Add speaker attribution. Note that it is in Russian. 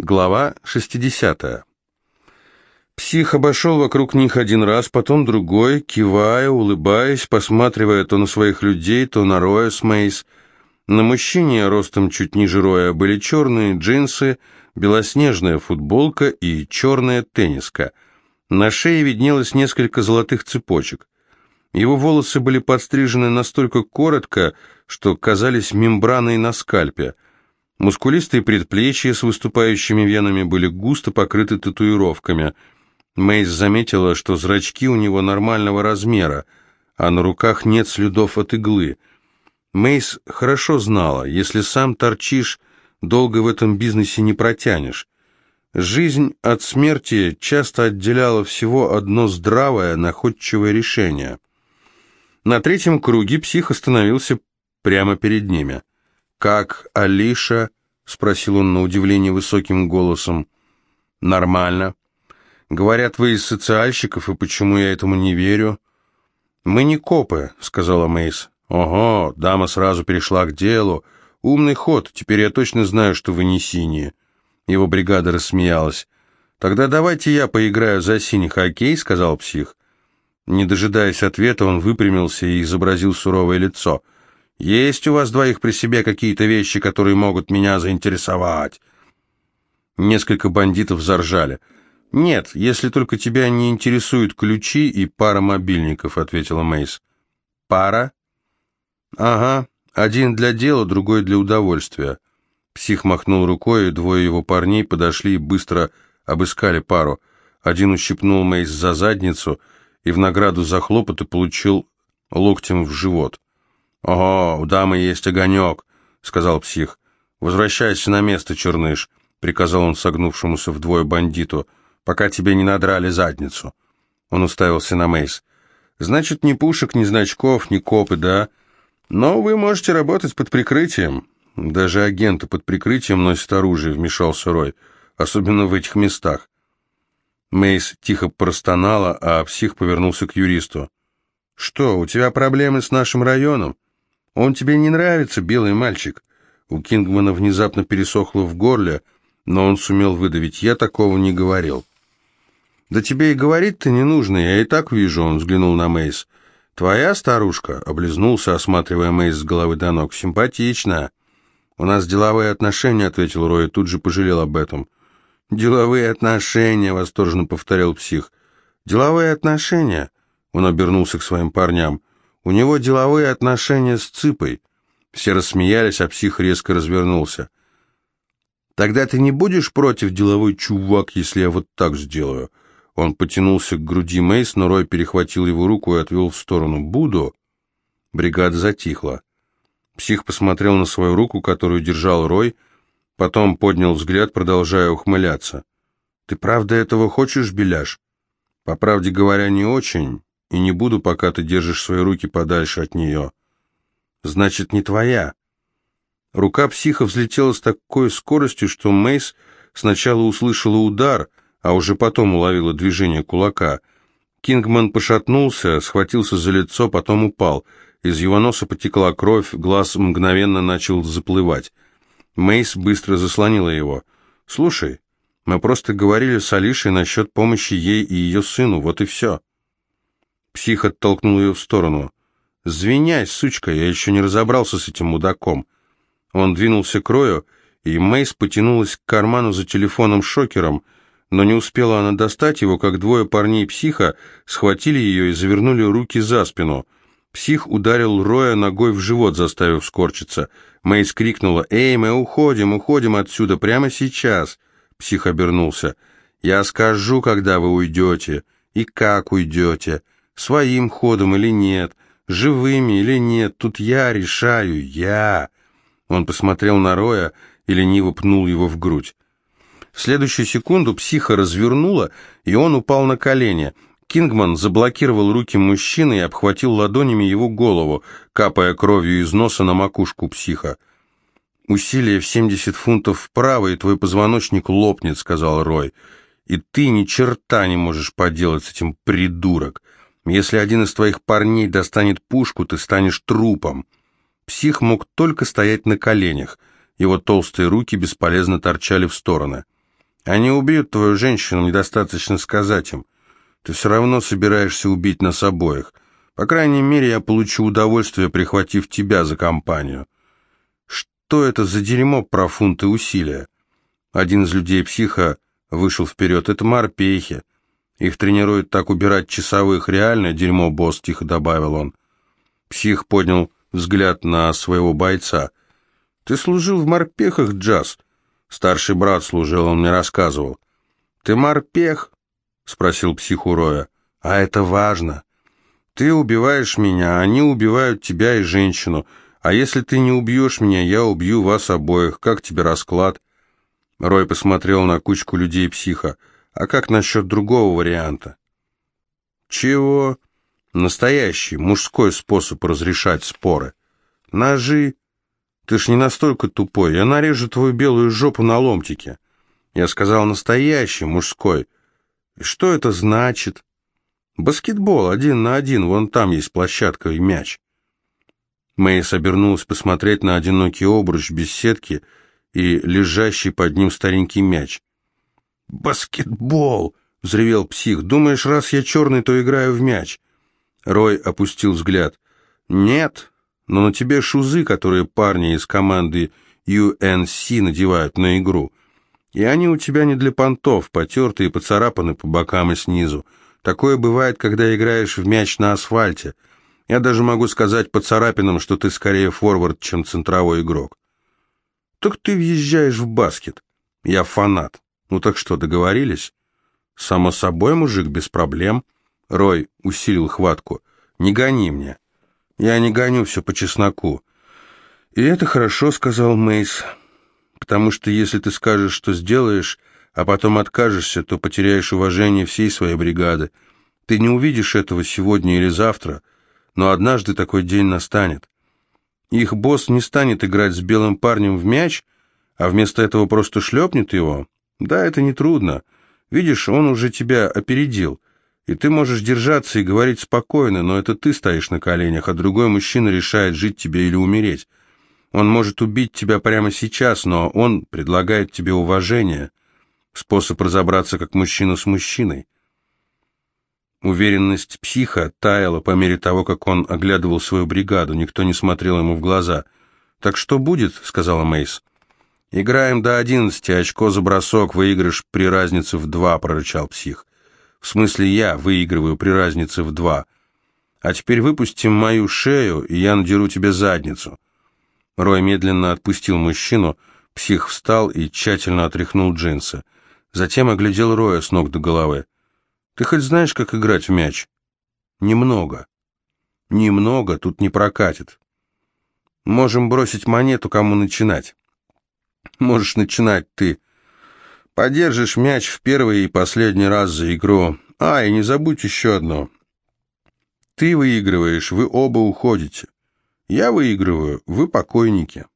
Speaker 1: Глава 60. Псих обошел вокруг них один раз, потом другой, кивая, улыбаясь, посматривая то на своих людей, то на Роя с Мейс. На мужчине, ростом чуть ниже Роя, были черные джинсы, белоснежная футболка и черная тенниска. На шее виднелось несколько золотых цепочек. Его волосы были подстрижены настолько коротко, что казались мембраной на скальпе – Мускулистые предплечья с выступающими венами были густо покрыты татуировками. Мейс заметила, что зрачки у него нормального размера, а на руках нет следов от иглы. Мейс хорошо знала, если сам торчишь, долго в этом бизнесе не протянешь. Жизнь от смерти часто отделяла всего одно здравое, находчивое решение. На третьем круге псих остановился прямо перед ними. «Как Алиша?» — спросил он на удивление высоким голосом. «Нормально. Говорят, вы из социальщиков, и почему я этому не верю?» «Мы не копы», — сказала Мейс. «Ого, дама сразу перешла к делу. Умный ход, теперь я точно знаю, что вы не синие». Его бригада рассмеялась. «Тогда давайте я поиграю за синий хоккей», — сказал псих. Не дожидаясь ответа, он выпрямился и изобразил суровое лицо — есть у вас двоих при себе какие-то вещи, которые могут меня заинтересовать?» Несколько бандитов заржали. «Нет, если только тебя не интересуют ключи и пара мобильников», — ответила Мейс. «Пара?» «Ага, один для дела, другой для удовольствия». Псих махнул рукой, и двое его парней подошли и быстро обыскали пару. Один ущипнул Мейс за задницу и в награду за хлопоты получил локтем в живот. «Ого, у дамы есть огонек», — сказал псих. «Возвращайся на место, черныш», — приказал он согнувшемуся вдвое бандиту, «пока тебе не надрали задницу». Он уставился на Мейс. «Значит, ни пушек, ни значков, ни копы, да? Но вы можете работать под прикрытием». «Даже агенты под прикрытием носят оружие», — вмешался Рой, «особенно в этих местах». Мейс тихо простонала, а псих повернулся к юристу. «Что, у тебя проблемы с нашим районом?» «Он тебе не нравится, белый мальчик?» У Кингмана внезапно пересохло в горле, но он сумел выдавить. «Я такого не говорил». «Да тебе и говорить-то не нужно, я и так вижу», — он взглянул на Мейс. «Твоя старушка?» — облизнулся, осматривая Мейс с головы до ног. «Симпатичная». «У нас деловые отношения», — ответил Рой, тут же пожалел об этом. «Деловые отношения», — восторженно повторял псих. «Деловые отношения?» — он обернулся к своим парням. У него деловые отношения с Цыпой. Все рассмеялись, а псих резко развернулся. «Тогда ты не будешь против, деловой чувак, если я вот так сделаю?» Он потянулся к груди Мейс, но Рой перехватил его руку и отвел в сторону. «Буду?» Бригада затихла. Псих посмотрел на свою руку, которую держал Рой, потом поднял взгляд, продолжая ухмыляться. «Ты правда этого хочешь, Беляш?» «По правде говоря, не очень и не буду, пока ты держишь свои руки подальше от нее. Значит, не твоя. Рука психа взлетела с такой скоростью, что Мейс сначала услышала удар, а уже потом уловила движение кулака. Кингман пошатнулся, схватился за лицо, потом упал. Из его носа потекла кровь, глаз мгновенно начал заплывать. Мейс быстро заслонила его. «Слушай, мы просто говорили с Алишей насчет помощи ей и ее сыну, вот и все». Псих оттолкнул ее в сторону. «Звиняй, сучка, я еще не разобрался с этим мудаком». Он двинулся к Рою, и Мейс потянулась к карману за телефоном-шокером, но не успела она достать его, как двое парней психа схватили ее и завернули руки за спину. Псих ударил Роя ногой в живот, заставив скорчиться. Мейс крикнула «Эй, мы уходим, уходим отсюда, прямо сейчас!» Псих обернулся. «Я скажу, когда вы уйдете, и как уйдете!» Своим ходом или нет, живыми или нет, тут я решаю, я. Он посмотрел на Роя и лениво пнул его в грудь. В следующую секунду психа развернула, и он упал на колени. Кингман заблокировал руки мужчины и обхватил ладонями его голову, капая кровью из носа на макушку психа. «Усилие в семьдесят фунтов вправо, и твой позвоночник лопнет», — сказал Рой. «И ты ни черта не можешь поделать с этим придурок. Если один из твоих парней достанет пушку, ты станешь трупом. Псих мог только стоять на коленях. Его толстые руки бесполезно торчали в стороны. Они убьют твою женщину, недостаточно сказать им. Ты все равно собираешься убить нас обоих. По крайней мере, я получу удовольствие, прихватив тебя за компанию. Что это за дерьмо про фунты усилия? Один из людей психа вышел вперед. Это морпехи. Их тренируют так убирать часовых. Реальное дерьмо, босс, тихо добавил он. Псих поднял взгляд на своего бойца. «Ты служил в морпехах, Джаз?» «Старший брат служил, он мне рассказывал». «Ты морпех?» — спросил псих у Роя. «А это важно. Ты убиваешь меня, они убивают тебя и женщину. А если ты не убьешь меня, я убью вас обоих. Как тебе расклад?» Рой посмотрел на кучку людей-психа. «А как насчет другого варианта?» «Чего?» «Настоящий, мужской способ разрешать споры. Ножи. Ты ж не настолько тупой. Я нарежу твою белую жопу на ломтики». Я сказал «настоящий, мужской». И что это значит? Баскетбол один на один, вон там есть площадка и мяч. Мэйс обернулась посмотреть на одинокий обруч без сетки и лежащий под ним старенький мяч. «Баскетбол!» — взревел псих. «Думаешь, раз я черный, то играю в мяч?» Рой опустил взгляд. «Нет, но на тебе шузы, которые парни из команды UNC надевают на игру. И они у тебя не для понтов, потертые, поцарапаны по бокам и снизу. Такое бывает, когда играешь в мяч на асфальте. Я даже могу сказать по царапинам, что ты скорее форвард, чем центровой игрок. Так ты въезжаешь в баскет. Я фанат. Ну так что, договорились? Само собой, мужик, без проблем. Рой усилил хватку. Не гони мне. Я не гоню все по чесноку. И это хорошо, сказал Мейс. Потому что если ты скажешь, что сделаешь, а потом откажешься, то потеряешь уважение всей своей бригады. Ты не увидишь этого сегодня или завтра, но однажды такой день настанет. Их босс не станет играть с белым парнем в мяч, а вместо этого просто шлепнет его. Да, это нетрудно. Видишь, он уже тебя опередил. И ты можешь держаться и говорить спокойно, но это ты стоишь на коленях, а другой мужчина решает, жить тебе или умереть. Он может убить тебя прямо сейчас, но он предлагает тебе уважение, способ разобраться как мужчина с мужчиной. Уверенность психа таяла по мере того, как он оглядывал свою бригаду. Никто не смотрел ему в глаза. «Так что будет?» — сказала Мейс. «Играем до одиннадцати, очко за бросок, выигрыш при разнице в два», — прорычал псих. «В смысле я выигрываю при разнице в два. А теперь выпустим мою шею, и я надеру тебе задницу». Рой медленно отпустил мужчину, псих встал и тщательно отряхнул джинсы. Затем оглядел Роя с ног до головы. Ты хоть знаешь, как играть в мяч? Немного. Немного тут не прокатит. Можем бросить монету, кому начинать. Можешь начинать ты. Подержишь мяч в первый и последний раз за игру. А, и не забудь еще одно. Ты выигрываешь, вы оба уходите. Я выигрываю, вы покойники.